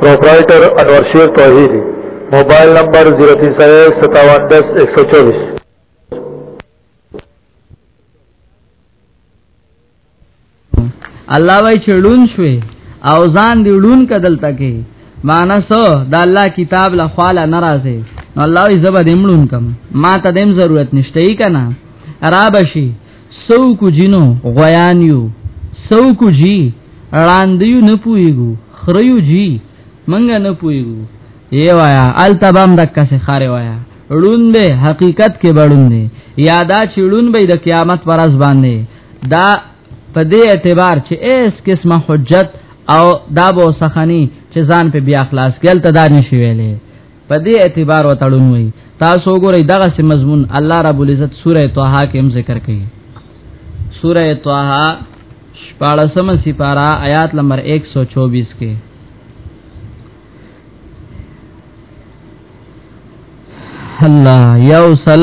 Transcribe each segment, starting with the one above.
پروپرائیٹر انور شیر توحیدی موبایل نمبر 03015710124 الله وای چړون شوي او ځان دی ړون کدل تکي معنا سو د الله کتاب له خواله ناراضه نو الله یې زبر دمړون کم ما ته دیم ضرورت نشته یې کنه عرب شي سو کو جینو غیان یو سو کو جی اړاندیو نه پویګو خریو جی منګه نه پویګو ای وایا التبام دکا سے خاره وایا ړون به حقیقت کې بړون دی یادا چې ړون به د قیامت پر از باندې دا په دې اعتبار چې اس قسمه حجت او دا بو سخنی چې ځان په بیا خلاص کېل ته دا نشي ویلې په دې اعتبار وتړون وي تاسو ګورئ دغه سم مضمون الله رب العزت سوره طه کې هم ذکر کړي سوره طه شپاړسمه سپارا آیات نمبر 124 کې الله یوصل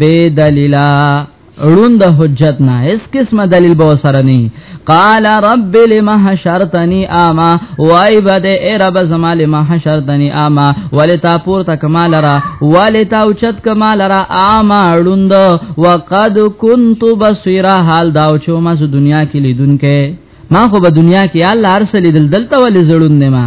بے دلیلا اړون د حجت نه اس قسمه دلیل به سره نه قال رب لما حشرتني اما وای بد ای رب زما لما حشرتني اما ولتا پور تک مال را ولتا اوچت کمال را اما اړون د وقد كنت بصيرا حال دا او چو ما دنیا کې لیدونکې ما خو په دنیا کې الله ارسل دل دلته ولې زړون نه ما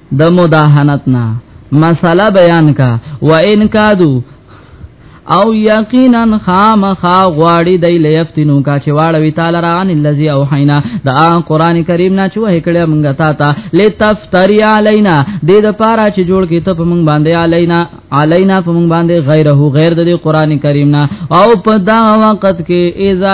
د مداهنت نه مساله بیان کا و ان کادو او یقینا خامخا غواړي د لیفتنو کا چې واړوي تعالی را ان الذي اوحینا دا قران کریم نه چوه کړه مونږ تا ته لتفتری علینا د دې لپاره چې جوړ کې ته مونږ باندې علینا علینا په مونږ باندې غیره غیر د قران کریم نه او په دا وخت کې اذا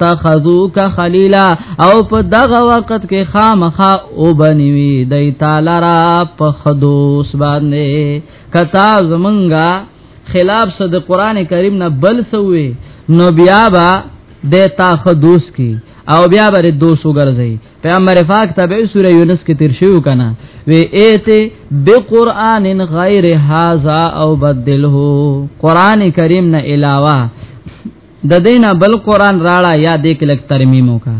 تخذوک خلیلا او په دغه وخت کې خامخا او بنوي د تعالی را په خدوس باندې کتا زمونږه خلاف صد قران کریم نه بل سوې نو بیا با د تا خدوس کی او بیا بر دوس وګرځي پیغمبر پاک تبع سوره یونس کې تیر شو کنه وی ایته بقران غیر هاذا او بدله قران کریم نه علاوه د دینه بل قران راړه یا د کلک ترمیمو کا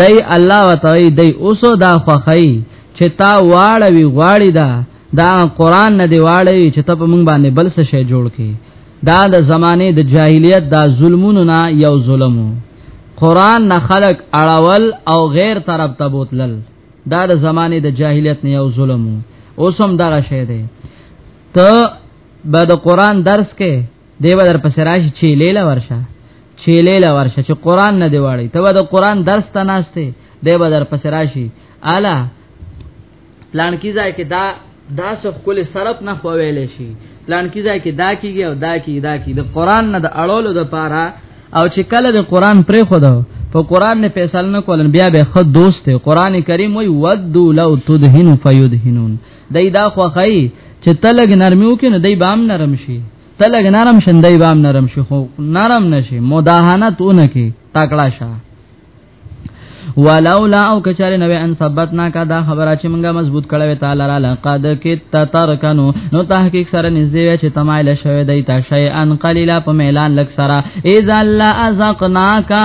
دای الله وتعالى دای اوسو دا خوخی چې تا واړه وی غواړی دا دا قران نه دی واړی چې ته په مونږ باندې بل څه شی جوړ کی دا د زمانه د جاهلیت دا ظلمونو نه یو ظلمو قران نه خلق اړول او غیر طرف ته بوتلل دا د زمانه د جاهلیت نه یو ظلمو اوسم دغه شی دی ته به د قران درس کې دی به در پسې راشي چې لیلا ورشه چې لیلا ورشه چې قران نه دی واړی ته به د قران درس ته ناشته دی به در پسې راشي الا پلان کی ځای کې دا دا څه کول صرف نه خوویل شي پلان کی ځای کې دا کیږي او دا کی دا کی د قران نه د اړولو د پاره او چې کله د قران پرې خو دا په قران نه فیصله نه کولن بیا به خود دوست قران کریم وی ودو لو تدهن فیدهنون دای دا خوخی چې تلګ نرمیو کې نه دای بام نرم شي تلګ نرم شندای بام نرم شي خو نرم نشي مداهنت اونکي تکړه شه ولولا او کچاره نو ان ثبتنا کا دا خبره چې موږ مضبوط کړو تعالی را لقد کت ترکنو نو تحقیق سره نږدې چې تمایل شوی دی تا شی ان قلیلا په میلان لک سره اذا لا ازقنا کا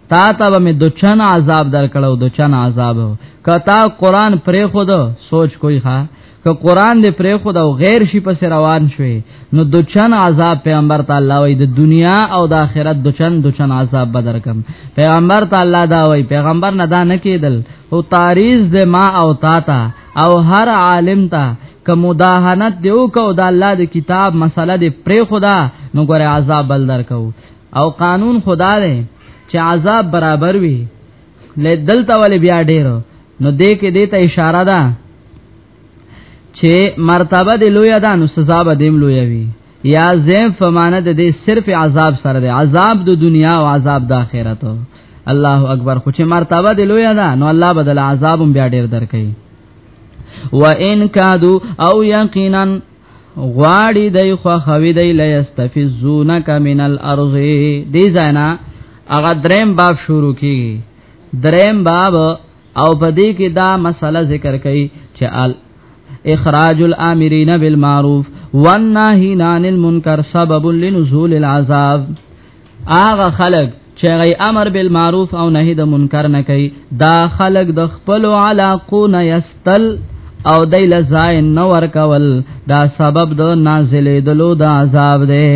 تا ته به می دچن عذاب درکړو دچن عذاب کتا قران پرې خود سوچ کوی ښا که قران دې پرې خود او غیر شي پس روان شوي نو دچن عذاب پیغمبر تعالی وای د دنیا او د آخرت دچن دچن عذاب بدر کم پیغمبر تعالی دا وای پیغمبر نه دا نه کېدل او تاریز دې ما او تا تا او هر عالم تا که مداهنت دیو کو د الله د کتاب مسله دې پرې خدا نو ګره عذاب بل درکو او قانون خدا دی چې عذاب برابر وي لدلته ول بیا ډیر نو دې کې دې ته اشاره ده چې مرتبه دې لوی ده نو سزا به دې لوی وي یا زم فمانه د دې صرف عذاب سره دی عذاب د دنیا او عذاب د آخرت الله اکبر خو چې مرتبه د لوی ده نو الله بدل عذابم بیا ډیر درکې و ان کادو او یقینا غواړي دای خو خوي دی ليستفزونک من الارض دې زینا هغه دریم باب شروع کی دریم باب او پدې کې دا مسله ذکر کړي چې ال اخراج الامرین بالمعروف والناهین عن المنکر سبب لنزول العذاب هغه خلق چې غي امر بالمعروف او نهي د منکر نه کوي دا خلق د خپل علاقو نه یستل او دای لزای نو ور کول دا سبب د نازلې دلو د عذاب دی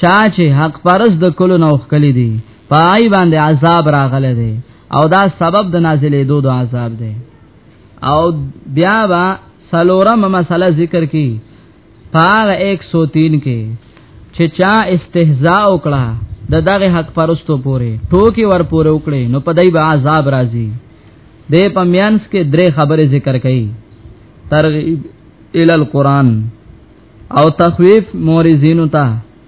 چا چې حق پرز د کلو نوخ کلی دی پای باندې عذاب راغله دی او دا سبب د نازلې دو د عذاب دی او بیا با سلورم مسله ذکر کی پاغ 103 کې چې چا استهزاء وکړه د دغه حق پرستو پورې ټوکی ور پورې وکړي نو په دای به عذاب راځي د پمینس کې درې خبرې ذکر کړي ترغیب ال القران او تخویف مورزینو ته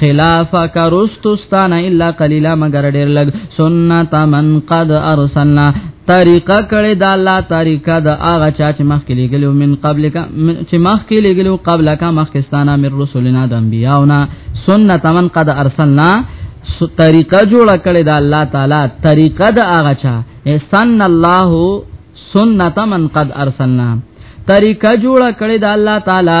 خلاف کرستستان الا قليلا مگر ډېر لګ سنت من قد ارسلنا طریقه کړي دا الله طریقه دا هغه چا چې مخ کې لګلو من قبل کا چې مخ کې لګلو قبل کا مخکستانه من رسولنا د انبیاونا سنت من قد ارسلنا طریقه جوړ کړي دا الله تعالی طریقه دا هغه چا سن الله سنت من قد ارسلنا طریقه جوړ کړي دا الله تعالی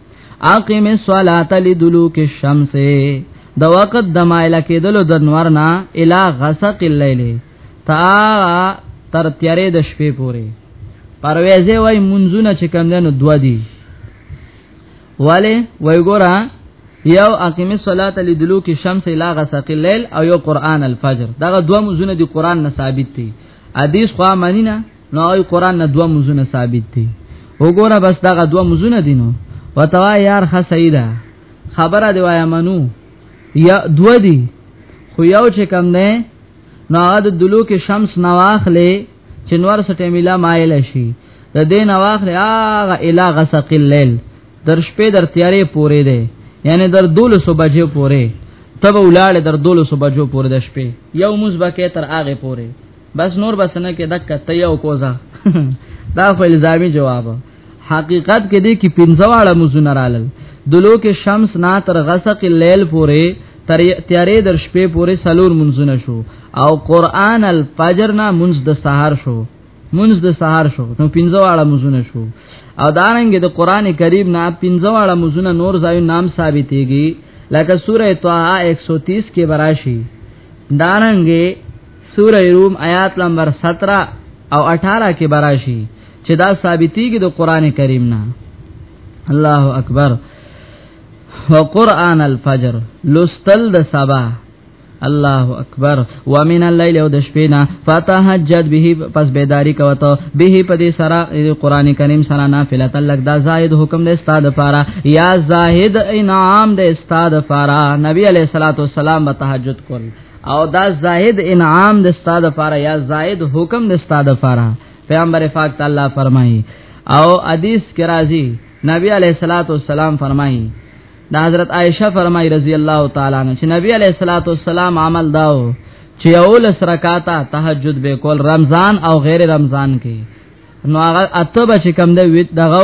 اقیم الصلاۃ لدلوک الشمس د وخت د مایل کېدلو د نور نه الی غسق الليل تا تر تیارې د شپې پورې پرويزه وای منځونه چې کم دنو دوا دي ولی وای ګورا یو اقیم الصلاۃ لدلوک الشمس الی غسق الليل او یو قران الفجر دا دوه منځونه دی قران نه ثابت دي حدیث خو مانینا نو ای قران نه دوه مزونه ثابت دي وګوره بس دغه دوه مزونه دي نو وتوا یار خه سیدا خبره دی وایا منو یا دوه دي خو یو چې کم نه نو هغه د دلو کې شمس نواخلې چې نور سټه ملا مایل شي د دین واخلې هغه الا غسق الليل در شپې در تیارې پورې ده یعنی در دولو سو بجې پورې تب ولاړ در دولو سو بجو پورې د شپې یو مزبکه تر هغه پورې بس نور بس نه کې دک ته یو کوزا دا خو الزامي جواب حقیقت کې دې کې پنځواړه مزونه رالل دلو کې شمس نا تر غسق الليل پورې تر تیارې در شپې پورې سلور منځونه شو او قران الفجر نا منځ د سحر شو منځ د سحر شو نو پنځواړه منځونه شو او دارنګ د قران کریم نا پنځواړه منځونه نور ځای نام ثابتېږي لکه سوره طه 130 کې براشي دارنګ سوره روم آیات نمبر 17 او 18 کې براشي چې دا ثابتېږي د قران کریم نه الله اکبر وقران الفجر لستل د سبا الله اکبر ومن الليل او د شپې نه فتهجد به پس بیداری کوته به په دې سره قران کریم سره نافله تلک دا زائد حکم د استاد فارا یا زاهد انعام د استاد فارا نبی علیہ الصلوۃ والسلام به تهجد کول او دا زائد انعام د استاد لپاره یا زائد حکم د استاد لپاره پیغمبر پاک تعالی فرمایي او حدیث کې راځي نبی علیہ الصلوۃ والسلام فرمایي دا حضرت عائشہ فرمایي رضی الله تعالی عنها چې نبی علیہ الصلوۃ والسلام عمل داو چې اول سرکاته تهجد به کول رمضان او غیر رمضان کې نو هغه اتبه چې کم د ویت دغه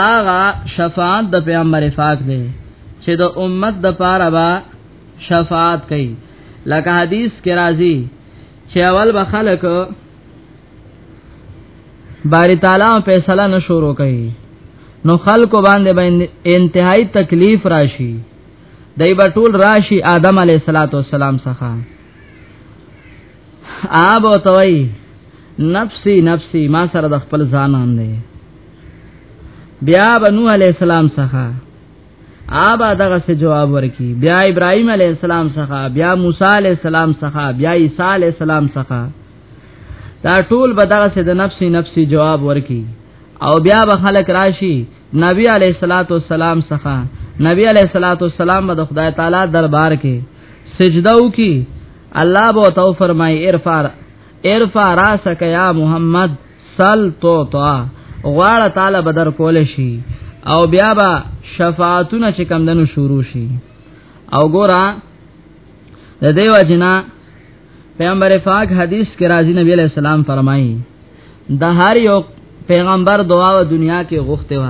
آغا شفاعت د پیغمبر پاک دی چې د امت د پاره با شفاعت کوي لکه حدیث کې راځي چې اول به خلک باری تعالی فیصله نشورو کوي نو خلق باندې باندې انتهائی تکلیف راشي دای په ټول راشي آدم علی السلام څخه آب او توي نفسي نفسي ما سره د خپل ځان هم دی بیا بنو علی السلام څخه آبا دغه څه جواب ورکي بیا ابراهيم عليه السلام څخه بیا موسی عليه السلام څخه بیا عيسى عليه السلام څخه دا ټول به دغه څه د نفسي نفسي جواب ورکي او بیا به خلک راشي نبی عليه الصلاه والسلام څخه نبی عليه الصلاه والسلام به د خدای تعالی دربار کې سجده وکي الله به تو فرمای ارفع ارفع راسک یا محمد سل تو تو غواړه تعالی بدر کول شي او بیا به شفاعتونه چې کم دنو شروع شي او ګورا د دیو جنا پیغمبر پاک حدیث کې راځي نبی علیہ السلام فرمایي د هر یو پیغمبر دعا و دنیا کې غوښته و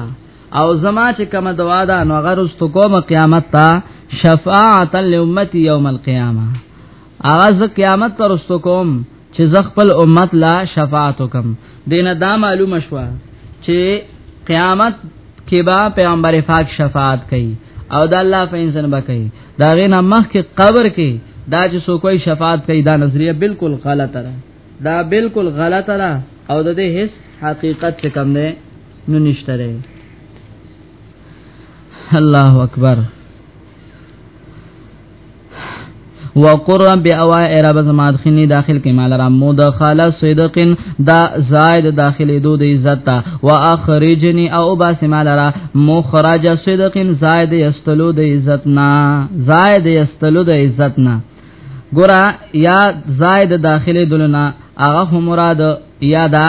او زما چې کوم دعا ده نو هغه رستو کوم قیامت ته شفاعت لامتی یوم القیامه هغه ز قیامت ته رستو کوم چې ز خپل امت لا شفاعت وکم دینه دا معلومه شو چې قیامت کې با پیغمبر پاک شفاعت کوي او د الله په انسان به کوي دا غینه مخ کې قبر کې دا چې سو کوئی شفاعت کوي دا نظریه بالکل غلطه ده دا بالکل غلطه ده او د دې هیڅ حقیقت څه کم نه نو نشته دی الله اکبر وقر رب اوا رب زما دخلني داخل کې مال را مدخله صدق دا زائد داخلي دو د عزت تا واخرجني او باس مال را مخرج صدق زائد یستلو د عزت نا زائد یستلو د عزت نا ګورا یا زائد داخلي دلنا هغه مراد یادا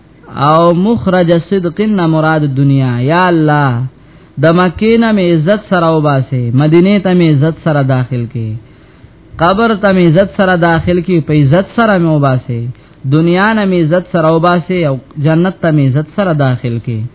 او مخرج صدق نه مراد دنیا یا الله د مکې نه مې عزت سره وباسه مدینه ته مې عزت سره داخل کې قبر ته مې عزت سره داخل کې په عزت سره مې وباسه دنیا نه مې عزت سره وباسه او جنت ته مې عزت سره داخل کې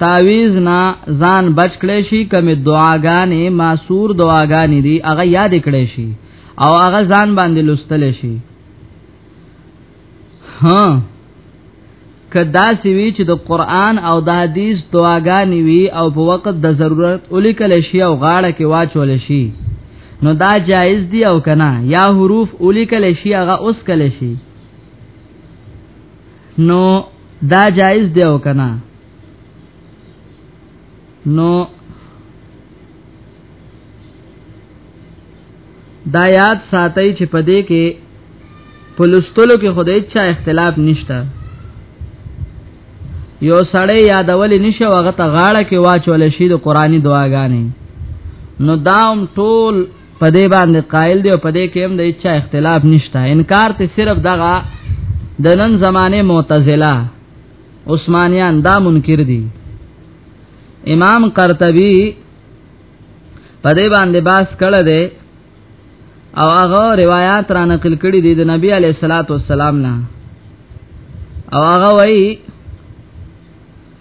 تعویز نه ځان بچ کړي شي کوم دعاګانې ماسور دعاګانې دي هغه یاد کړي شي او هغه ځان باندې لستل شي ها کدا سی وی چې د قران او د حدیث دعاګانې وی او په وخت د ضرورت الیکل شي او غاړه کې واچول شي نو دا جایز دی او کنه یا حروف الیکل شي هغه اوس کله شي نو دا جایز دی او کنه نو دا یاد ساتي چې پدې کې پلوستلو کې خدای چا اختلاف نشته یو سړی یادول نشه وغه ته غاړه کې واچول شي د قرآني دعاګانې نو داوم ټول په دې باندې قائل دی او په دې کې هم د اچا اختلاف نشته انکار ته صرف دغه د نن زمانه معتزله عثمانیان دا منکر دي امام قرطبي په دې باندې باس کړه دی او هغه روایت را نقل کړي دي د نبی علی صلوات والسلام نه او هغه وایي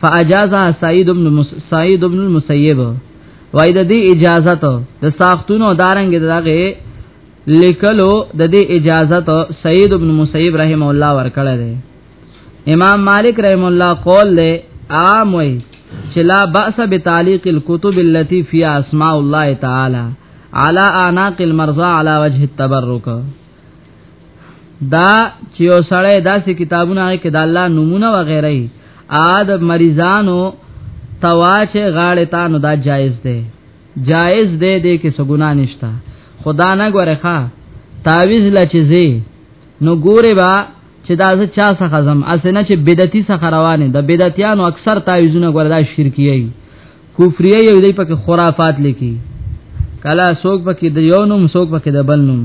فاجازها سعید ابن مس... سعید ابن المسیب وای د دې اجازه ته د ساختونو دارنګ دغه لیکلو د دې اجازه ته سعید ابن مسیب رحم الله ورکړه دی امام مالک رحم الله قول له عام وای چې لا باس بتعلیق الكتب التي فی اسماء الله تعالی على اعناق المرضى على وجه التبرک دا چې یو سړی داسې کتابونه کې د الله نمونه و غیره ای اد مریضانو تواچه غاړه تا نو دا جایز دی جایز دی دې کې څه ګنا نشتا خدا نه غره ښا تعویز لچزي نو ګوره با چې دا ز چا څخه زم اسنه چې بدعتي څخه روانه د بدعتيانو اکثر تعویزونه غره دا شرکیه کفریه یو دی پکې خرافات لیکي کلا سوق پکې د یو نوم سوق پکې د بل نوم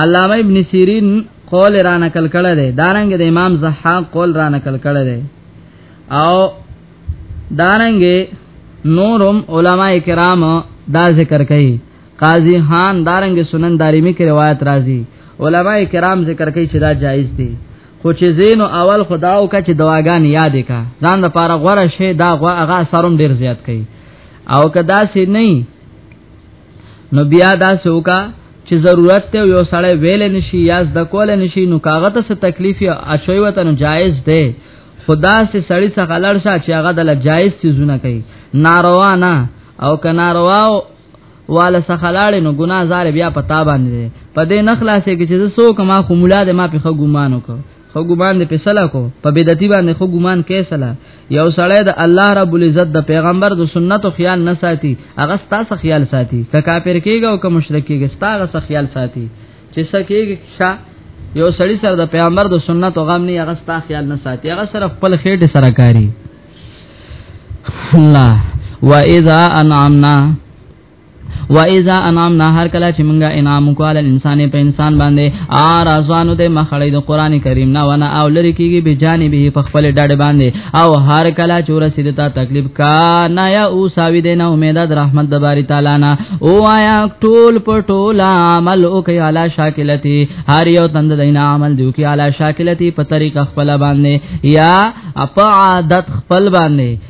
علامه ابن سیرین قول را نقل کړه دی دارنګ د امام زحاق قول را نقل کړه دی او دارنګ نورم علما کرام دا ذکر کوي قاضی خان دارنګ سنن دارمی کې روایت راځي علما کرام ذکر کوي چې دا جایز دی خو چې زین اول خدا او کا چې دواګان یادې کا ځان د پاره غوړه شی دا غوا هغه سرم ډیر زیات کوي او کدا سي نه نو بیا دا سوکا چې ضرورت ته یو سړی ویل نشي یا د کول نشي نو کاغه ته څه تکلیف یا اچوي وته نو جایز دی خدا سے سړی څخه لړ شه چې هغه د جایز چیزونه کوي ناروا نه او که ناروا والا څخه لاړ نو ګناه زار بیا پتا باندې په دې نخلاصې کې چې سو کما خمولا د ما په خو ګمانو کو خو ګمان دې په سلا کو په بدعتي باندې خو ګمان کې سلا یو سړی د الله رب العزت د پیغمبر د سنتو خیال نه ساتي هغه ستاسو خیال ساتي که کافر کېږي او که مشرک کېږي ستاسو خیال ساتي چې سکیږي شا یو سړی سره د پیغمبر د سنتو غم نه هغه ستاسو خیال نه ساتي هغه سره خپل خېټه سره کاری الله واذا انعمنا و اذا انعمنا هر کله چې مونږه انعام وکړ انسان په انسان باندې ار ازوانو د مخړې د قران کریم نه ونه او لری کیږي به جانبه په خپل ډډ باندې او هر کله چې رسید ته تکلیف کا نه یا او ساوی دینه امید د رحمت د باری تعالی نه او آیا ټول په ټول عمل او کوي علا شاکلتی هر یو تند دینه عمل دیو کی علا شاکلتی په طریقه خپل باندې یا اپ عادت خپل باندې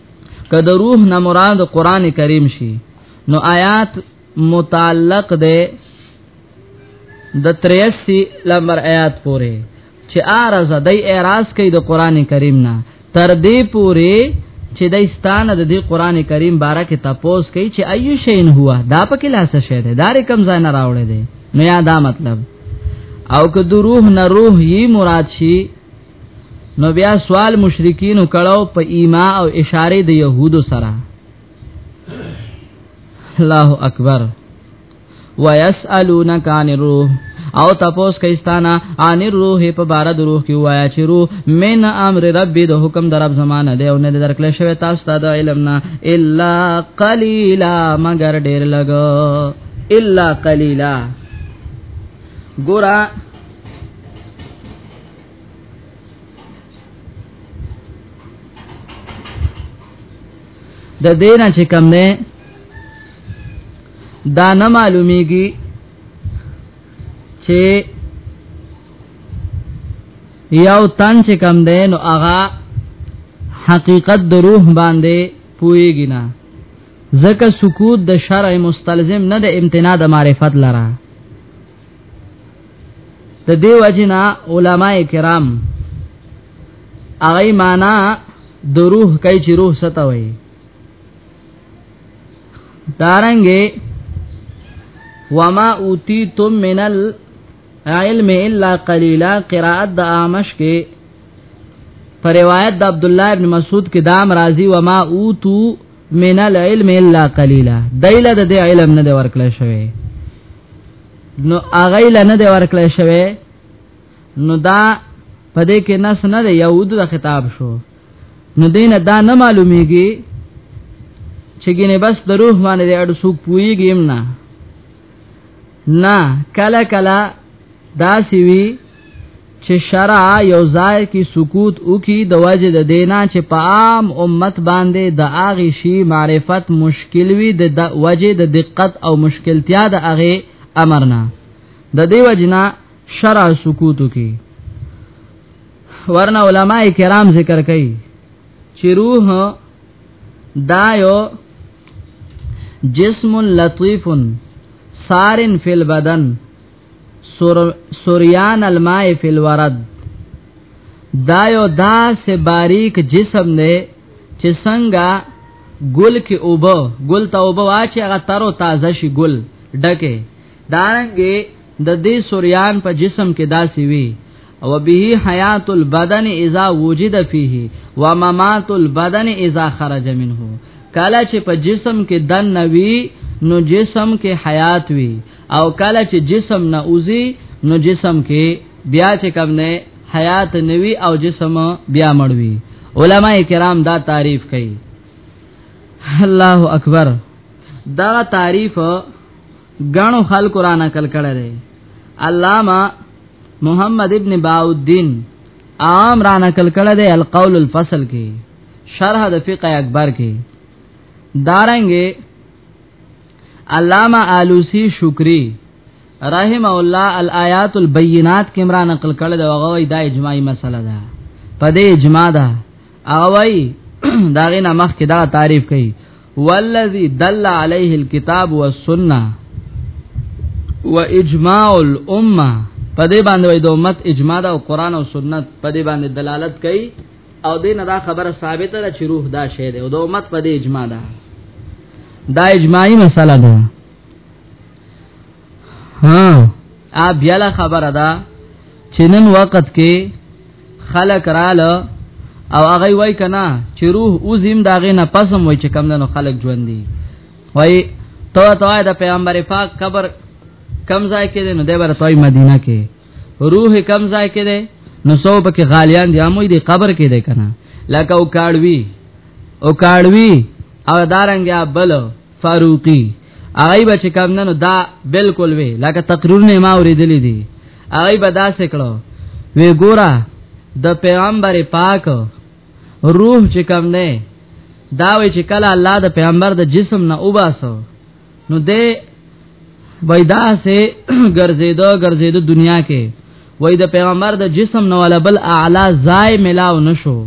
که د روح نه مراد قران کریم شي نو آیات متعلق ده د 83 لمبر آیات پورې چې ارزه دای اعتراض کوي د قران کریم نه تر دې پورې چې د استان د دې قران کریم باره کې تپوس کوي چې ایو شین هوا دا پکې لاسه شه ده دار کم ځای نه راوړې ده نو یا دا مطلب او که د روح نه روح یې مراد شي نو بیا سوال مشرکین کړهو په ایما او اشاره د يهودو سره الله اکبر ويسالونک عن الروح او تپوس کیستانا ان روح په بار د روح کې وایا چې روح من امر ربي د حکم در رب زمانه دی او نه درکل شوی تاسو ته د علم نه الا قليلا مگر ډیر لګ الا قليلا ګورا د دینه چې کم نه دا نه معلومیږي چې یو تن چې کم ده نو هغه حقیقت د روح باندې پويږي نه ځکه سکوت د شرع مستلزم نه د امتناع د معرفت لره د دې وجنا علما کرام هغه معنا د روح کای چې روح ستوي دارنګه وما اوتیتم من العلم الا قليلا قراءت د اعمش کې پر روایت د عبد الله ابن مسعود کې دام راضی وما اوتو من العلم الا قليلا دایله د علم نه دی ورکړی شوی نو هغه له نه دی ورکړی شوی نو دا پدې کې نس نه دی یهود د خطاب شو نو دینه دا نه معلومیږي چې ګینه بس د روح باندې د اړ سوق پویږي نه نه کله کله دا سی وی چې شرع یو ځای کې سکوت وکي د وجه د دینا چې په عام امت باندې د اغه شی معرفت مشکل وي د وجه د دقت او مشکلتیا د اغه امرنا د دی وجنا شرع سکوت وکي ورنه علما کرام ذکر کوي چې روح دا یو جسم لطیف سارن فی البدن سور سوریان الماء فی الورد دا یو داسې باریک جسم دی چې څنګه ګل کې اوبه ګل ته اوبه واچي هغه تر او تازه شي ګل ډکه دارنګي د دې سوریان په جسم کې داسې وي او به حیات البدن اذا وجد فيه وممات البدن اذا خرج منه کله چې په جسم کې دن نوي نو جسم کې حیات وي او کله چې جسم نه اوزي نو جسم کې بیا چې کم نه حیات نوي او جسم بیا مړوي علما کرام دا تعریف کوي الله اکبر دا تعریف غنو خلق را نقل کړه دی علامہ محمد ابن باودین عام را نقل کړه دی القول الفصل کې شرح د فقه اکبر کې دارنګه علامه آلوسی شکری رحم الله الایات البینات کې مرا نقل کړل دا غوي دا اجماعي مسله ده په دې اجماع ده اوای دا غي نمخ کې دا تعریف کړي والذي دل عليه الكتاب والسنه واجماع الامه په دې باندې د امت اجماع ده او قران او سنت په دې باندې دلالت کوي او دې نه دا خبره ثابته ده چې روح دا شی دی او د امت په دې اجماع ده دا اجماعي مسله ده ها ا بیا له خبره ده چې نن وخت کې خلق رااله او هغه وای کنا چې روح او زم داغه نه پسم وای چې کم نه خلق ژوند دي وای تو تو د پیغمبر پاک قبر کم ځای کې دی نو دی ورته مدینه کې روح کم ځای کې ده نو سو پکې غالیان دي اموي دي قبر کې ده کنه لکه او کاړوي او کاړوي او دارنګ بل فاروقي هغه به چې کم نن دا بالکل وی لکه تقریر نه ما اوریدلې دي هغه به دا سکړو وی ګورا د پیغمبر پاک روح چې کم نه دا وی چې کله الله د پیغمبر د جسم نه وباسو نو دې وېدا سه ګرځېدو ګرځېدو دنیا کې وې د پیغمبر د جسم نو ولا بل اعلی زای ملاو نشو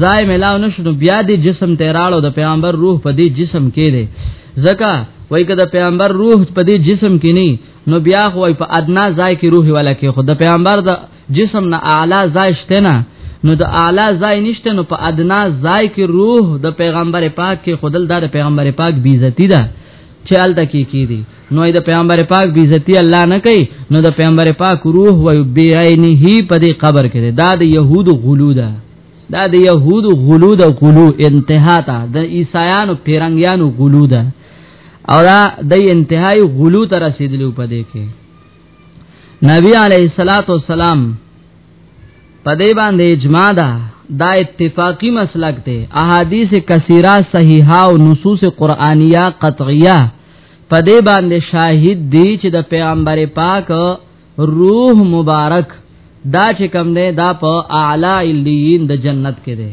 زای ملاو نشو نو بیا دې جسم ته راړو د پیغمبر روح په دې جسم کې دی ځکه وای کده پیغمبر روح په دې جسم کې نه نو بیا خو په ادنا ځای کې روح ولا کې خو د پیغمبر د جسم نه اعلی ځای شته نه نو د اعلی ځای نشته نو په ادنا ځای کې روح د پیغمبر پاک کې خودل د پیغمبر پاک بیزتی ده چې الته کې کی دي نو د پیغمبر پاک بیزتی الله نه کوي نو د پیغمبر پاک روح وي بعینه په دې قبر کې دا د يهودو غلو ده دا د يهودو غلو ده غلو انتها ته د عیسایانو پیرنګیانو غلو ده او دا د انتهای غلو ته رسیدلو په دې کې نبی علیہ الصلات والسلام په دې باندې اجماع ده دا اتفاقی مسلک ته احادیث کثیره صحیحه او نصوص قرآنیه قطعیه په دې باندې شاهد دی چې د پیغمبر پاک روح مبارک دا چې کوم دی دا په اعلی الیین د جنت کې دی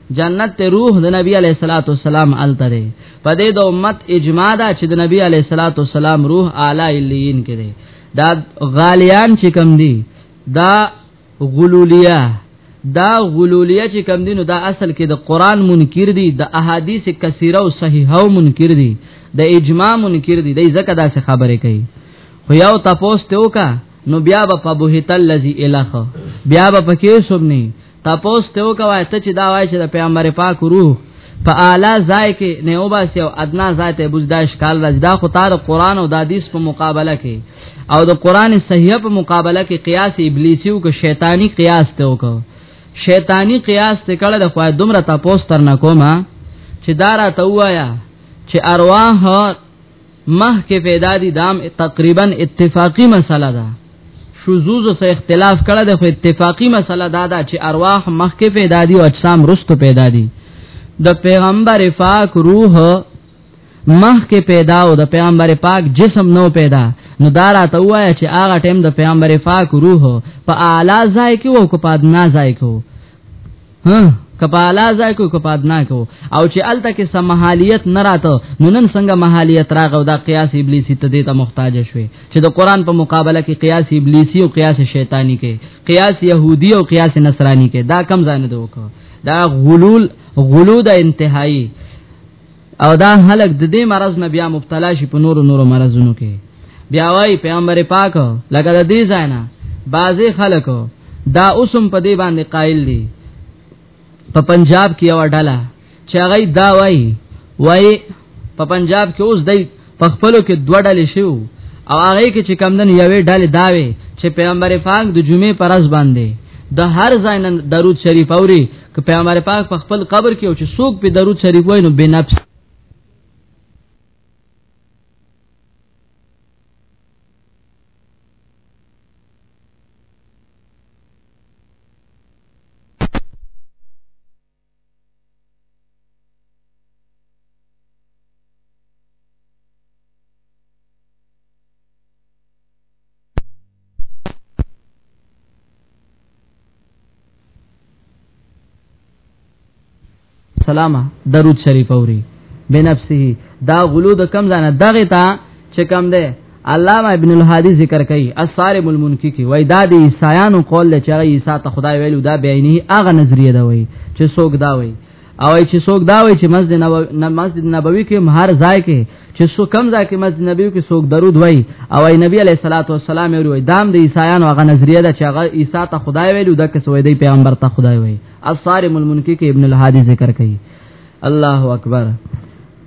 جنت ته روح د نبی علیہ الصلوۃ والسلام الته دی په دې د امت اجماع ده چې د نبی علیہ الصلوۃ والسلام روح اعلی الین کې دی دا غالیان چې کم دی دا غلولیه دا غلولیه چې کم دینو دا اصل کې د قران منکر دي د احادیث کثیره او صحیحه او منکر دي د اجماع منکر دي دای زکه دا څه خبره کوي خو یو تاسو ته وکا نو بیا به په بوهتل لذي الخ بیا به پکې سب نه تاسو ته وکوي ته چې دا وایي چې د پیغمبر پاک روح په اعلی ځای کې نه وباسي او ادنا ځای ته بوزداش کال راځي دا خو تار قران او د حدیث په مقابله کې او د قران صحیح په مقابله کې قیاس ابلیسی او شیطانی قیاس ته وکړه شیطانی قیاس ته کړه د خو دومره تاسو تر نه کومه چې دارا ته وایا چې ارواح مه کې پیدا دي دام تقریبا اتفاقی مسله ده شذوز سره اختلاف کړه د خو اتفاقی مسله دا ده چې ارواح مخ کې پیدا دي او اجسام رستو پیدا دي د پیغمبر پاک روح مخ کې پیدا او د پیغمبر پاک جسم نو پیدا نو دا راته وایا چې هغه ټیم د پیغمبر پاک روح په اعلی ځای کې وو کو په ادنا ځای کې وو ها کپالا ځای کو کپادنا کو او چې الته کې سمحالیت نه راته نو نن څنګه محالیت راغو دا قیاس ابلیسی ته دیته محتاج شوي چې د قران په مقابله کې قیاس ابلیسی او قیاس شیطانی کې قیاس يهودي او قیاس نصرانی کې دا کم ځای نه دوک دا غلول غلو د انتهایی او دا حلق د دې مرض نه بیا مبتلا شي په نورو نورو مرزونو کې بیا وای پیغمبر پاک لکه د دې ځای نه بعضې خلک دا اوسم په دې باندې قائل دي په پنجاب کې یو ډله چې هغه دا وای وای په پنجاب کې اوس دی په خپلو کې دوه ډلې شو او هغه کې چې کم دن یوې ډلې داوي چې پیغمبر پاک د جمعې پر ورځ باندې د هر ځای نن درود شریف اوري که پیغمبر پاک په خپل قبر کې او چې څوک په درود شریف وای نو بنفس سلامه درود شریف اوري بنفسه دا غلو د کم ځانه دغه تا چې کم ده علامه ابن الهادی ذکر کوي الصارم المنکی کی وای دا د عیسایانو قول چې هغه عیسی ته خدای ویلو دا بیانې هغه نظریه دا وای چې څوک دا وای او چې څوک دا وای چې مسجد نبوي مسجد نبوي کې هر ځای کې چې څوک کم ځای کې مسجد نبوي کې څوک درود وای او ای نبی علیه الصلاۃ والسلام یې وای دام د عیسایانو هغه نظریه ده چې هغه عیسی ته خدای ویلو دا کې سوی دی پیغمبر ته خدای وای الصارم المنکی کی ابن الهادی ذکر کوي الله اکبر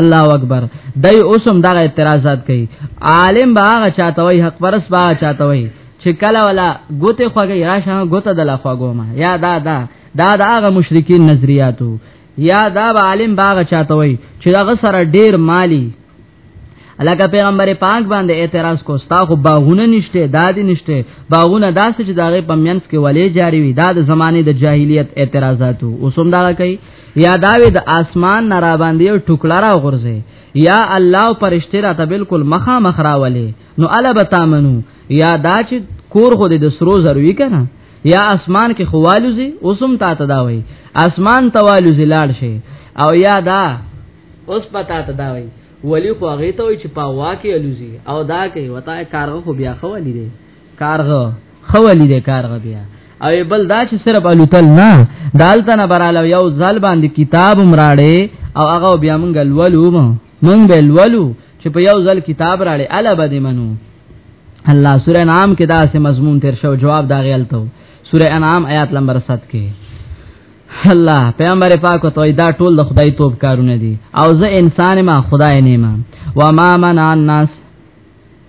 الله اکبر دای اوسم دا اعتراضات کوي عالم باغ چاته وای حق پرس باغ چاته وای چې کله ولا ګوته خوګي راشه ګوته د لا خوګو ما یا دا دا دا دا هغه مشرکین نظریاتو یا دا با عالم باغ چاته وای چې هغه سره ډیر مالی الکه پیغمبر پاک باندې اعتراض کو ستا خو باغونه نشته دادی نشته باغونه داسې چې داغه پمینس کې ولې جاری وي دا د زمانه د جاهلیت اعتراضاتو اوسم دا کوي یا داوی د اسمان نه را باندې یو ټوکړه را غورځي یا الله او پرشتي راته بالکل مخه مخ راولي نو الا بتامنو یا دا چې کور خو دې د سرو زروي کنه یا اسمان کې خوالوزي اوسم تا ته دا وای اسمان توالوزي لاړ شي او یا دا اوس پتا ته دا وای ولی خو هغه ته وای چې په واکه الوزي او دا کوي وتا کارغه خو بیا خو ولې کارغه خولی دی کارغه بیا او بل دا چې صرف الوتل نه دالته نه براله یو ځل باندې کتاب مراړې او هغه بیا مونږ لولو مونږ به لولو چې په یو ځل کتاب راړې الا بده منو الله سورہ انعام کې دا سه مضمون تیر شو جواب دا غیلته سورہ انعام آیات نمبر 7 کې الله پیغمبر پاک ته دا ټول د خدای توپ کارونه دي او زه انسان ما خدای نه ما و ما منع الناس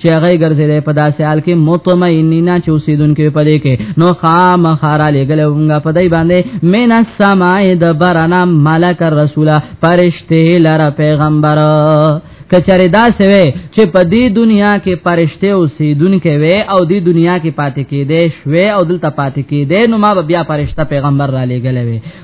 چې هغه ګرځیدې په داسې حال کې مطمئنینا چې اوسیدونکو په دې کې نو خامخارا لګلونګه په دای باندې مین السماء د برنا ملک رسول پرشته لار پیغمبر کچره دا سوي چې په دې دنیا کې پرشته او سیدونکو وي او دې دنیا کې پاتې کېدې شوي او دلته پاتې کېدې نو ما بیا پرشته پیغمبر را لېګلې وي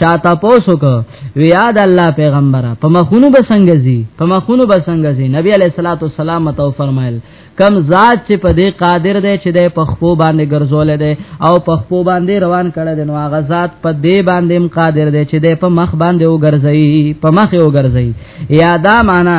چاته پوسو کو ویا د الله پیغمبره په مخونو به څنګه زی په مخونو به څنګه زی نبی علیہ الصلوۃ والسلام تو فرمایل کم ذات چې په دې قادر دی چې د پخپو باندې ګرځول دی او پخپو باندې روان کړي دی نو هغه ذات په دې باندې هم قادر دی چې د په مخ باندې وګرځي په مخ وګرځي یادا معنا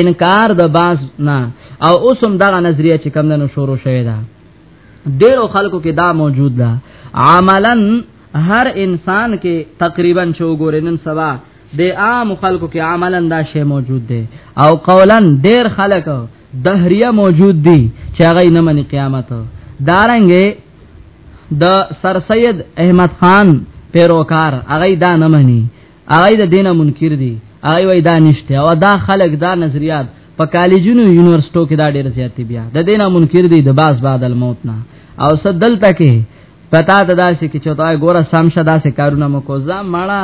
انکار د باس نه او اوسم دغه نظریه چې کم نه شروع شوې ده ډیرو خلکو کې دا موجود ده عملا هر انسان کې تقریبا چوغور نن سبا د عام خلکو کې عملا دا شی موجود دی او قولا ډیر خلک دهریه موجود دي چې هغه نه مني قیامت دارنګې د سر سید احمد خان پیروکار هغه دا نه مني هغه د دینه منکر دي هغه وای دا نشته او دا خلک دا نظریات په کالجونو یونیورسيټو کې دا ډېر زیات دي بیا د دینه منکر دي د باس بعد الموت نه او صدل تکي پتا ته داسې کې چوتا ګوره سم شدا سه کارونه مکو ځم مړه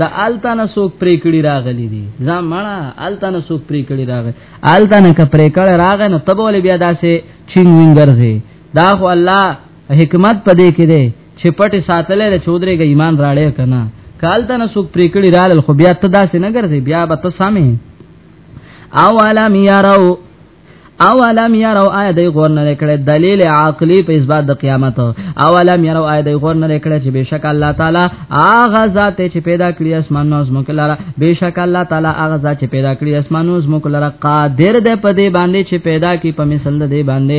د التانه سوک پرې کړی راغلی دي ځم مړه التانه سوک پرې کړی راغلی التانه ک پرې کړی راغی نو تبول بیا داسې چین وینګرځي دا خو الله حکمت پدې کې دی چې پټ ساتلې د چودري ګ ایمان راړې کنه کال ته نسوک پریکړی رال خو بیا ته داسې نه ګرځي بیا به ته سامې او علم یارو او علم یارو آیا دی غور نه کړي دلیل عقلی په اثبات د قیامت او علم یارو آیا دی غور نه کړي چې بشک الله تعالی اغه ذات چې پیدا کړی اسمان او زمکه لاره بشک الله تعالی اغه ذات چې پیدا کړی اسمان او زمکه لاره قادر دی په دې باندې چې پیدا کی په مثال دې باندې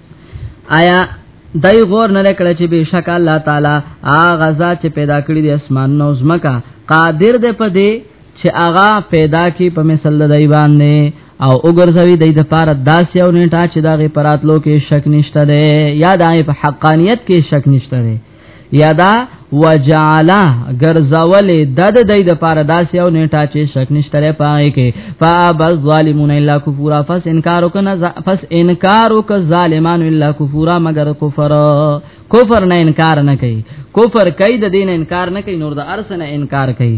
آیا دای غور نه کړی چې بشک الله تعالی هغه ذات چې پیدا کړی د اسمان نو زمکا قادر دی په دې چې هغه پیدا کی په مثل د دی باندې او وګرځوي د دې پاره داسې او نیټه چې دغه پراتلو کې شک نشته دی یا د په حقانیت کې شک نشته دی یادا وجعلا غرزولې د د دې د پاره داسې او نیټه چې شک نشته پای کې فاب الظالمون الا کفورا فس انکار وک فس انکار وک ظالمان الا کفورا مگر کفر کفر نه انکار نه کوي کفر کوي د دین انکار نه کوي نور د ارسنه انکار کوي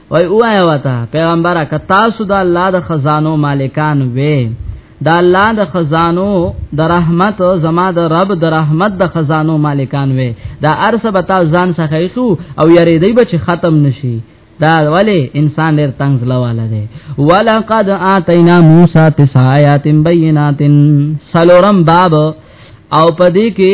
وای وایا وتا پیغمبر کتا سو د الله د خزانو مالکان وې د الله د خزانو د رحمت زما د رب د رحمت د خزانو مالکان وې دا ارسه بتا ځان څخه شو او یری دی به ختم نشي دا ولی انسان ډیر تنگ زلواله دی ولقد اتینا موسی تسع آیات بینات سلورم باب او پدې کې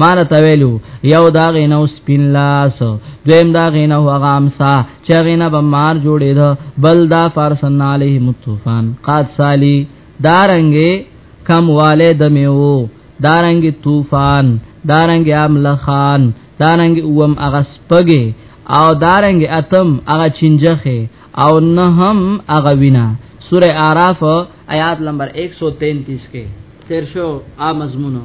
مال تویلو یو دا غینو سپین لاس دویم دا غینو هغه امسا چې غینه به مار جوړې ده بل دا فارسن علیه متوفان قاد سالی دارنګې کم والے دمیو دارنګې طوفان دارنګې امله خان دارنګې اوم هغه سپګې او دارنګې اتم هغه چنجخه او نه هم هغه وینا سوره আরাف آیات نمبر 133 کې تیر شو آ مضمونو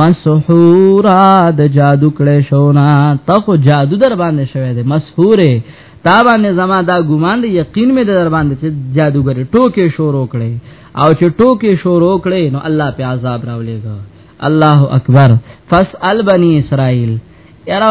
مسحورا د جادو کړې شونا ته خو جادو در باندې شوې ده مسحوره تا باندې زما دا ګمان دی یقین مې در باندې چې جادوګر ټوکې شروع کړي او چې ټوکې شروع کړي نو الله په عذاب راولېګا الله اکبر فاسال بني اسرائیل یاره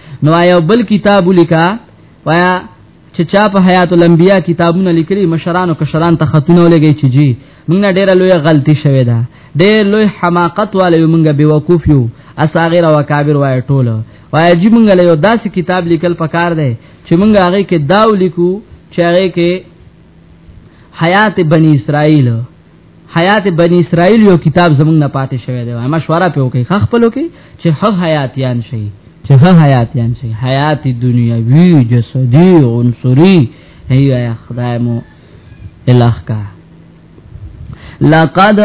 نو یو بل کتاب ولیکا وایا چې چا په حیات الانبیاء کتابونه لیکلي مشرانو کشران ته خطونه ولګي چې جی موږ ډیره لوی غلطي شوې ده ډیر لوی حماقت والے موږ به وقوف یو اساغیر او کابر وای ټول وای جی موږ له یو داسې کتاب لیکل پکار دی چې موږ هغه کې داو لیکو چې هغه کې حیات بنی اسرائیل حیات بنی اسرائیل یو کتاب زمونږ نه پاتې شوی دی مشوره په وکي خپلو کې چې حق حیاتیان شي چې حق حیاتیان شي حیات دنیوي جسدي عنصري هي خدای مو الہ کا لقد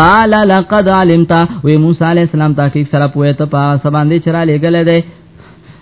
قال لقد علمت و موسی علی السلام تحقیق سره پوهه ته په سباندې چرالې غلې ده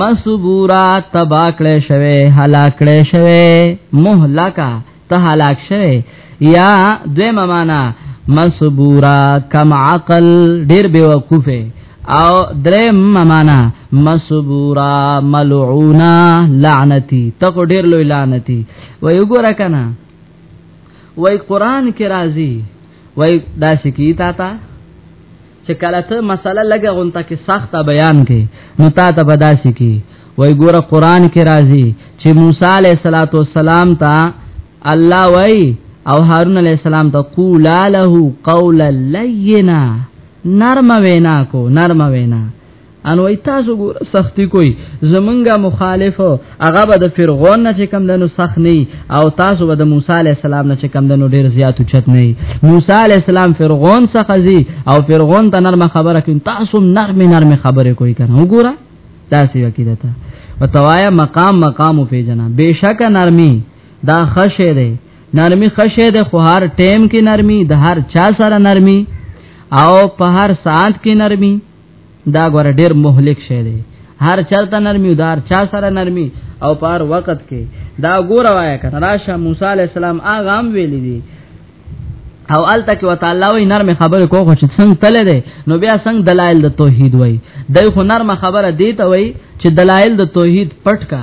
مسبورا تبا کړې شوی هلاک کړې شوی مهلکا ته هلاک شوی یا دویمه معنا مسبورا کم عقل ډیر بیوقوفه او درم معنا مسبورا ملعونا لعنتی ته ډیر لوی لعنتی وای وګوره کنه وای قران کې راځي وای داسې کی تا تا چې کله ته مسله لګه غونته کې سخته بیان کې نو تا ته بداسي کې وای ګوره قران کې راځي چې موسی عليه صلوات و سلام ته الله وای او هارون عليه السلام ته قول له قولا لینا نرم وینا کو نرم وینا ان وای تاسو ګور سختی کوي زمونږه مخالف هغه به د فرعون نه چې کم دنو سخت نه او تاسو به د موسی عليه السلام نه چې کم دنو ډیر زیات چت نه موسی عليه السلام فرعون څخه زی او فرعون ته نرمه خبره کوي تاسو نرم نرم خبره کوي کنه وګوره تاسو عقیده ته وتوایا مقام مقام په جنا بهشک نرمي دا خشه ده نرمي خشه ده خو هر ټیم کې نرمي د هر چا سره نرمي او په هر ساعت کې نرمي دا ګور ډیر مهلک شی دی هر چرته نرمي دار چا سره نرمي او پار وخت کې دا ګور وایا کنه راشه موسی علی السلام اغام ویل دي او الته کې وتعالى وي نرم خبره کو خو چې څنګه تل دی نو بیا څنګه دلایل د توحید وای دای خو نرم خبره دی ته وای چې دلایل د توحید پټ کا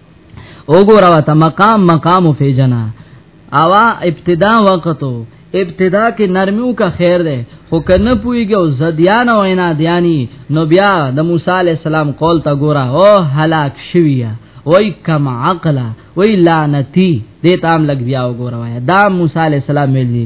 وګوره ته مقام مقام فی جنا اوا ابتدا وقتو ابتدا کې نرمیو کا خیر ده خو کنه پویږي او زدیان او عینا دیانی نو بیا د موسی علی السلام قول تا ګوره او هلاک شویه وای کم عقل وای لعنتی دې تام لګ بیا وګوره دا موسی علی السلام ویلی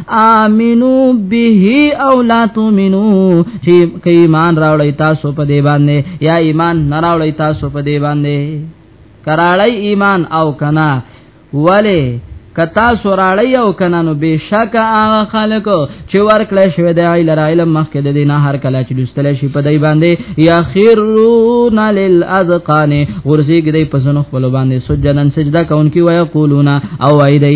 امنو به او لا تؤمنو چې کې ایمان راوړی تاسو په دی باندې یا ایمان نه راوړی تاسو په دی باندې کراړی ایمان او کنا ولی کتا سوراړی او کنانو بشک هغه خلق چې ورکړل شوی د علم علم مخکې د دینه هر کله چې لستل شي په دای باندې یا خیرون للاذقان ورزیګ دی پسونو خپل باندې سجدن سجدا کون کی وای قولونا او وای دی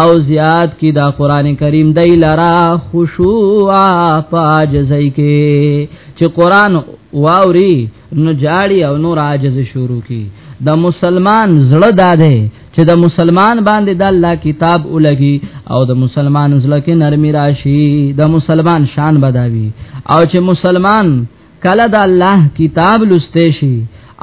او زیات کی دا قران کریم دی لرا خشوع فاجزای کی چې قران واوري نو جاړي او نور عاجز شروع کی د مسلمان زړه داده چې د مسلمان باندې د الله کتاب ولګي او د مسلمان زړه کې نرمي راشي د مسلمان شان بداوي او چې مسلمان کله د الله کتاب لسته شي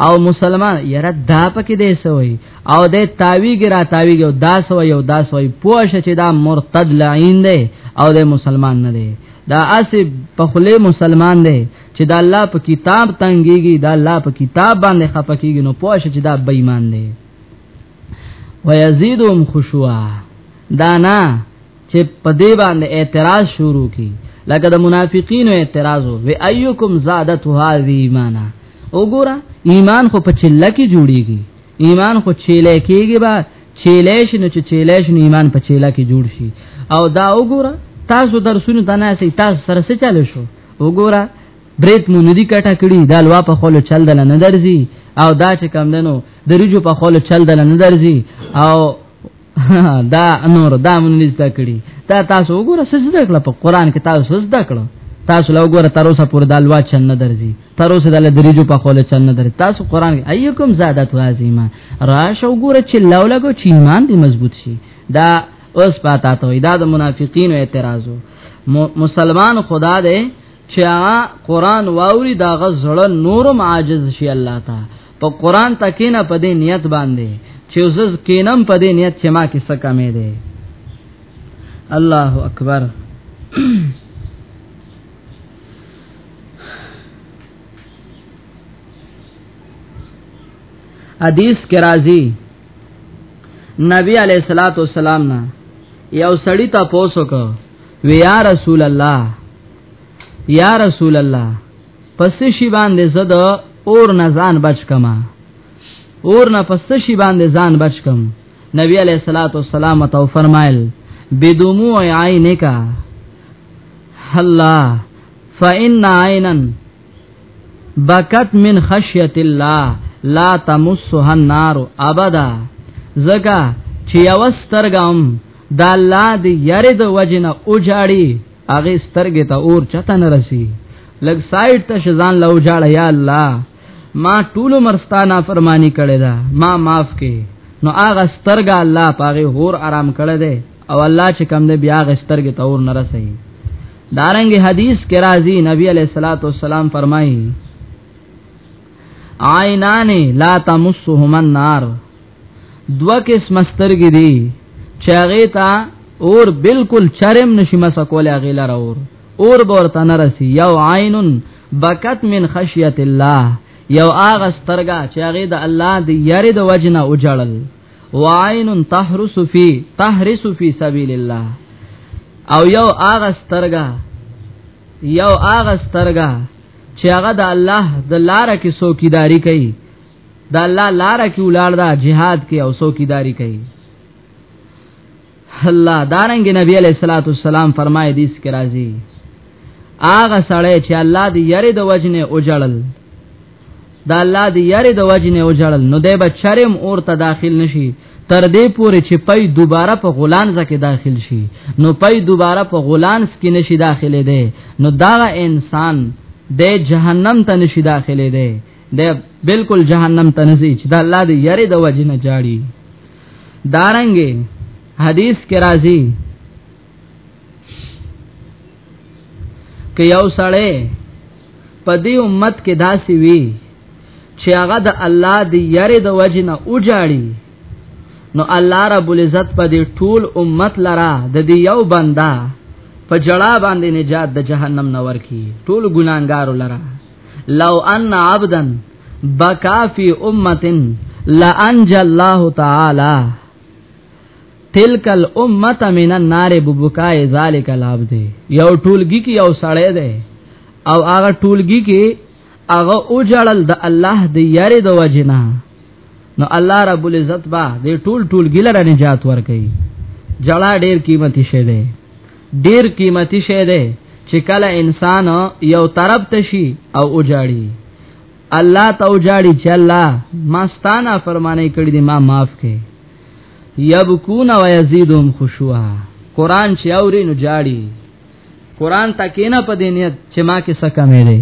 او مسلمان یره دا پکې دی سوی او د تاویګ را تاویګ او دا سوی او دا سوی پوښ چې دا مرتد لعین دی او د مسلمان نه دی دا اسب په خله مسلمان دی چې دا الله په کتاب تنګيږي دا الله په کتاب باندې خپکیږي نو پوښ چې دا بېمان دی ويزيدهم خشوع دانا چې په دې باندې اعتراض شروع کی لکه د منافقینو اعتراض و ایوکم زادت هذه ایمانا وګوره ایمان خو په چله کې جوړیږي ایمان خو چله کېږي با چله شنو چې چله شنو ایمان په چله کې جوړ شي او دا وګوره تاسو درسونه تناسي تاسو سره څه چل شو وګوره بریت مو ندی کټه کړی دا لوا په خلو چل دل نه درځي او دا چې کم دنو د رجو په خلو چل دل نه درځي او دا نور دا مونږ نشته کړی تا تاسو وګوره سجده کړه په قران کې تاسو سجده کړه تاسو له وګوره تر اوسه پور دالوا چن نه درځي تر اوسه دل دریجو په خوله چن نه درځي تاسو قران کې ايکم زادت وازیما راش وګوره چې لولګو چې ایمان دې مضبوط شي دا اوس پاتا ته دا د منافقینو اعتراضو مسلمان خدا دې چې قران واوري دا غزړه نورم عاجز شي الله تعالی په قران ته کینه په دې نیت باندې چې زز کینم په دې نیت چې ما کې څه کمې ده الله اکبر حدیث کې راځي نبی علیہ الصلات والسلام نا یو سړی ته پوسوک وی یا رسول الله یا رسول الله پس شي باندې زد اور نه ځان بچ کما اور نه پس شي باندې ځان بچ کم نبی علیہ الصلوۃ والسلام تو فرمایل بدموع عینک الله فإن عینا بکت من خشیت الله لا تمسها النار ابدا زکا چې یو سترګم د الله د یری د وجنه اوجاړي هغه سترګې ته اور چته نه رسی لګ سایت ته شزان لو جاړه یا الله ما ټول مرستانه فرمانی کړی دا ما معاف کې نو هغه سترګه الله پاغه هور آرام کړی دی او الله چې کم دی بیا هغه سترګې ته اور نه رسی دارنګ حدیث کې راځي نبی علیہ الصلوۃ والسلام فرمایي عینان لا تمسهما النار دوه قسم سترګې دي چې هغه ته اور بالکل چرم نشي مسه کوله هغه لار اور اور ورته نه رسی یو عین بکت من خشیت الله یو هغه سترګه چې هغه د الله د یری د وجنه اوجړل وعین تحرس فی تحرس فی سبیل الله او یو هغه سترګه یو هغه سترګه چې هغه د الله د لار کې څوکیداری کوي دا الله لار کې ولار دا jihad کې او څوکیداری کوي الله دارنګ نبی علیہ الصلوۃ والسلام فرمایي دیس کې راځي آغه سړی چې الله دی یری د وجنه اوجړل دا الله دی یری د وجنه اوجړل نو دی به چرم اور ته داخل نشي تر دې پورې چې پي دوباره په غولان ځکه داخل شي نو پي دوباره په غولان کې نشي داخله دی نو دا انسان د جهنم ته نشي داخله دی د بالکل جهنم ته نزي چې د الله د یری د وجه نه جاړي دارنګي حدیث کې راځي کې یو سړی په دې امت کې داسي وي چې هغه د الله د یری د وجه نه او جاړي نو الله رب العزت په دې ټول امت لرا د دې یو بندا په جړا باندې نجات د جهنم نور کی ټول ګناګار لرا لو ان عبدا بکا فی امه لانج الله تعالی تلک الامه من النار ببکای ذالک العبد یو ټولګي کې یو سړی دی او هغه ټولګي کې هغه او جړل د الله د یاري د وجنا نو الله رب العزت با د ټول ټولګي لره نجات ورکړي جړه ډیر قیمتي شه دی ډیر قیمتي شی دی چې کله انسان یو طرف ته شي او اوجاړي الله ته اوجاړي چې الله ما ستانه فرمانه کړی دی ما معاف کړي یبکون و یزيدهم خشوعا قران چې اوري نو جاړي قران تکینه په دینیت چې ما کې سکه مې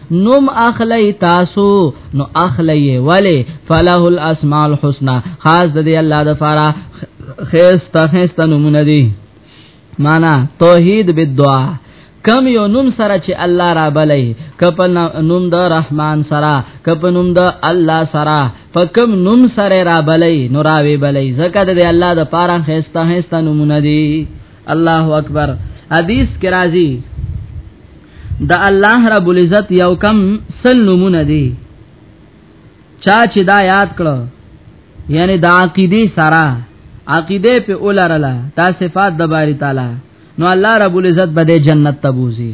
نوم اخلی تاسو نو اخلی ولی فله الاسماء الحسنا خاص د دی الله د فارا خيست خيست نمونه دي معنا توحید بالدعاء کم یو نوم سره چې الله را بلې کپ نوم د رحمان سره کپ نوم د الله سره فکم نوم سره را بلې نو راوي بلې زکه د الله د پاره خيسته خيسته نمونه دي الله اکبر حدیث کې راځي د الله رب العزت یو کم سل نمونه دي چا چې دا یاد کړو یعنی د عقیده سره عقیده په اولرله دا صفات د باری تعالی نو الله رب العزت به جنت تبوزي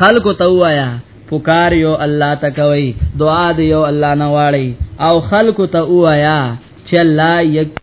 خلق ته وایا پکار یو الله تکوي دعا دی یو الله نه واړی او خلق ته وایا چې الله یک